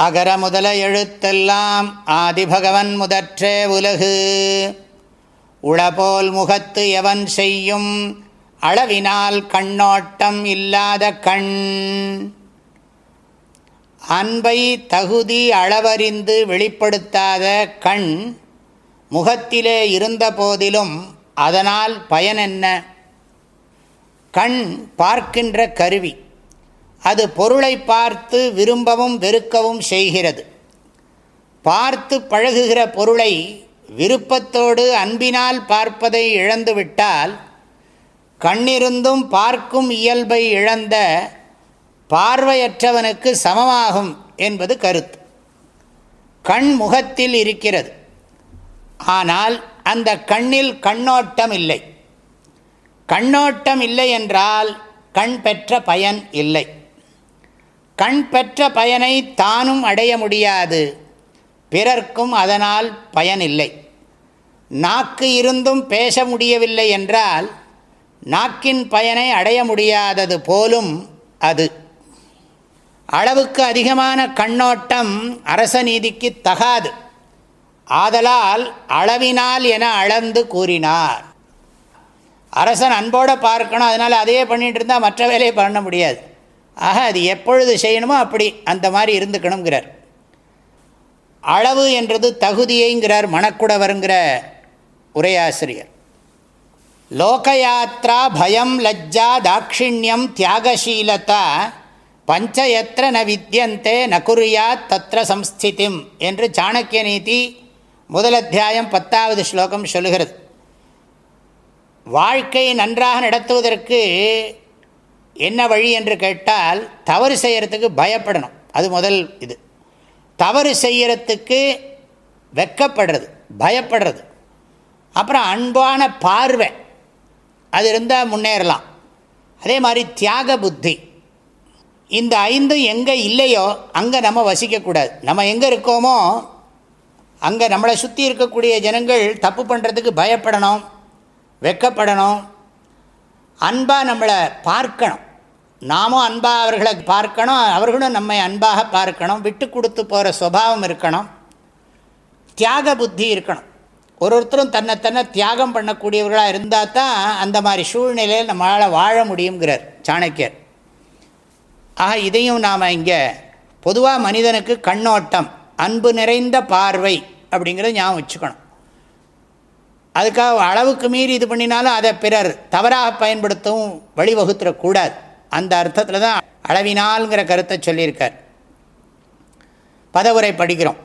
அகர முதல எழுத்தெல்லாம் ஆதிபகவன் முதற்றே உலகு. உளபோல் முகத்து எவன் செய்யும்? அளவினால் கண்ணோட்டம் இல்லாத கண். அன்பை தகுதி அளவறிந்து வெளிப்படுத்தாத கண் முகத்திலே இருந்த போதிலும் அதனால் பயன் என்ன கண் பார்க்கின்ற கருவி. அது பொருளை பார்த்து விரும்பவும் வெறுக்கவும் செய்கிறது. பார்த்து பழகுகிற பொருளை விருப்பத்தோடு அன்பினால் பார்ப்பதை இழந்துவிட்டால் கண்ணிருந்தும் பார்க்கும் இயல்பை இழந்த பார்வையற்றவனுக்கு சமமாகும் என்பது கருத்து. கண் முகத்தில் இருக்கிறது. ஆனால் அந்த கண்ணில் கண்ணோட்டம் இல்லை. கண்ணோட்டம் இல்லை என்றால் கண் பெற்ற பயன் இல்லை. கண் பெற்ற பயனை தானும் அடைய முடியாது. பிறர்க்கும் அதனால் பயனில்லை. நாக்கு இருந்தும் பேச முடியவில்லை என்றால் நாக்கின் பயனை அடைய முடியாதது போலும் அது. அளவுக்கு அதிகமான கண்ணோட்டம் அரச நீதிக்கு தகாது. ஆதலால் அளவினால் என அளந்து கூறினார். அரசன் அன்போடு பார்க்கணும் அதனால் அதையே பண்ணிகிட்டு இருந்தால் மற்ற வேலையை பண்ண முடியாது. ஆக அது எப்பொழுது செய்யணுமோ அப்படி அந்த மாதிரி இருந்துக்கணுங்கிறார் அளவு என்றது தகுதியைங்கிறார் மணக்குடவருங்கிற உரையாசிரியர். லோகயாத்ரா பயம் லஜ்ஜா தாட்சிணியம் தியாகசீலதா பஞ்சயத்திர ந வித்தியந்தே நகுரியாத் தத்திர சம்ஸ்திதிம் என்று சாணக்கிய நீதி முதல் அத்தியாயம் பத்தாவது ஸ்லோகம் சொல்கிறது வாழ்க்கை நன்றாக நடத்துவதற்கு என்ன வழி என்று கேட்டால் தவறு செய்கிறதுக்கு பயப்படணும். அது முதல் இது. தவறு செய்கிறதுக்கு வெக்கப்படுறது பயப்படுறது. அப்புறம் அன்பான பார்வை. அது இருந்தால் முன்னேறலாம். அதே மாதிரி தியாக புத்தி. இந்த ஐந்தும் எங்கே இல்லையோ அங்கே நம்ம வசிக்கக்கூடாது. நம்ம எங்கே இருக்கோமோ அங்கே நம்மளை சுற்றி இருக்கக்கூடிய ஜனங்கள் தப்பு பண்ணுறதுக்கு பயப்படணும் வெக்கப்படணும். அன்பாக நம்மளை பார்க்கணும். நாமும் அன்பாக அவர்களை பார்க்கணும். அவர்களும் நம்மை அன்பாக பார்க்கணும். விட்டு கொடுத்து போகிற சுவாவம் இருக்கணும். தியாக புத்தி இருக்கணும். ஒரு ஒருத்தரும் தன்னை தன்னை தியாகம் பண்ணக்கூடியவர்களாக இருந்தால் தான் அந்த மாதிரி சூழ்நிலையில் நம்மளால் வாழ முடியுங்கிறார் சாணக்கியர். ஆக இதையும் நாம் இங்கே பொதுவாக மனிதனுக்கு கண்ணோட்டம் அன்பு நிறைந்த பார்வை அப்படிங்கிறத ஞாபகம் வச்சுக்கணும். அதுக்காக அளவுக்கு மீறி இது பண்ணினாலும் அதை பிறர் தவறாக பயன்படுத்தவும் வழிவகுத்துடக்கூடாது. அந்த அர்த்தத்தில் தான் அளவினால்ங்கிற கருத்தை சொல்லியிருக்கார். பதவுரை படிக்கிறோம்.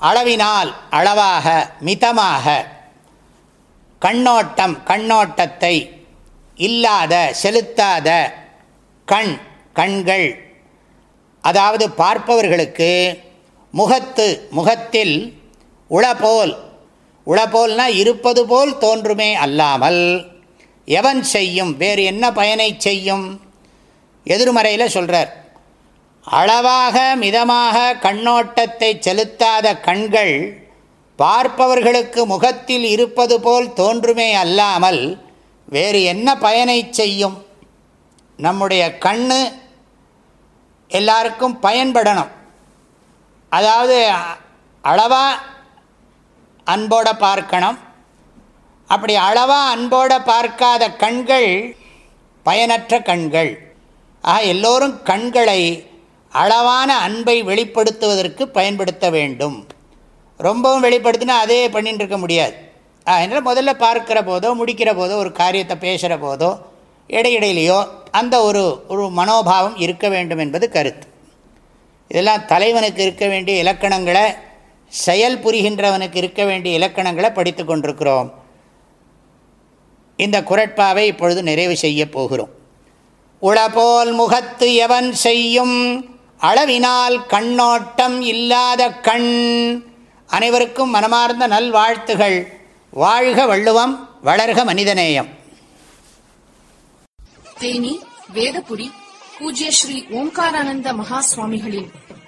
அளவினால் அளவாக மிதமாக கண்ணோட்டம் கண்ணோட்டத்தை இல்லாத செலுத்தாத கண் கண்கள் அதாவது பார்ப்பவர்களுக்கு முகத்து முகத்தில் உளபோல் உளபோல்னா இருப்பது போல் தோன்றுமே அல்லாமல். எவன் செய்யும்? வேறு என்ன பயனை செய்யும்? எதிர்மறையில் சொல்கிறார் அளவாக மிதமாக கண்ணோட்டத்தை செலுத்தாத கண்கள் பார்ப்பவர்களுக்கு முகத்தில் இருப்பது போல் தோன்றுமே அல்லாமல் வேறு என்ன பயனை செய்யும்? நம்முடைய கண் எல்லாருக்கும் பயன்படணும். அதாவது அளவாக அன்போடு பார்க்கணும். அப்படி அளவாக அன்போடு பார்க்காத கண்கள் பயனற்ற கண்கள். ஆக எல்லோரும் கண்களை அளவான அன்பை வெளிப்படுத்துவதற்கு பயன்படுத்த வேண்டும். ரொம்பவும் வெளிப்படுத்தினா அதே பண்ணிட்டு இருக்க முடியாது. அதனால் முதல்ல பார்க்குற போதோ முடிக்கிற போதோ ஒரு காரியத்தை பேசுகிற போதோ இடையிடையிலையோ அந்த ஒரு ஒரு மனோபாவம் இருக்க வேண்டும் என்பது கருத்து. இதெல்லாம் தலைவனுக்கு இருக்க வேண்டிய இலக்கணங்களை செயல் புரிகின்றவனுக்கு இருக்க வேண்டிய இலக்கணங்களை படித்து கொண்டிருக்கிறோம். இந்த குரட்பாவை இப்பொழுது நிறைவு செய்ய போகிறோம். உளபோல் முகத்து எவன் செய்யும்? அளவினால் கண்ணோட்டம் இல்லாத கண். அனைவருக்கும் மனமார்ந்த நல்வாழ்த்துகள். வாழ்க வள்ளுவம் வளர்க மனிதநேயம். தேனி வேதபுரி பூஜ்ய ஸ்ரீ ஓம்காரானந்த மகா சுவாமிகளின்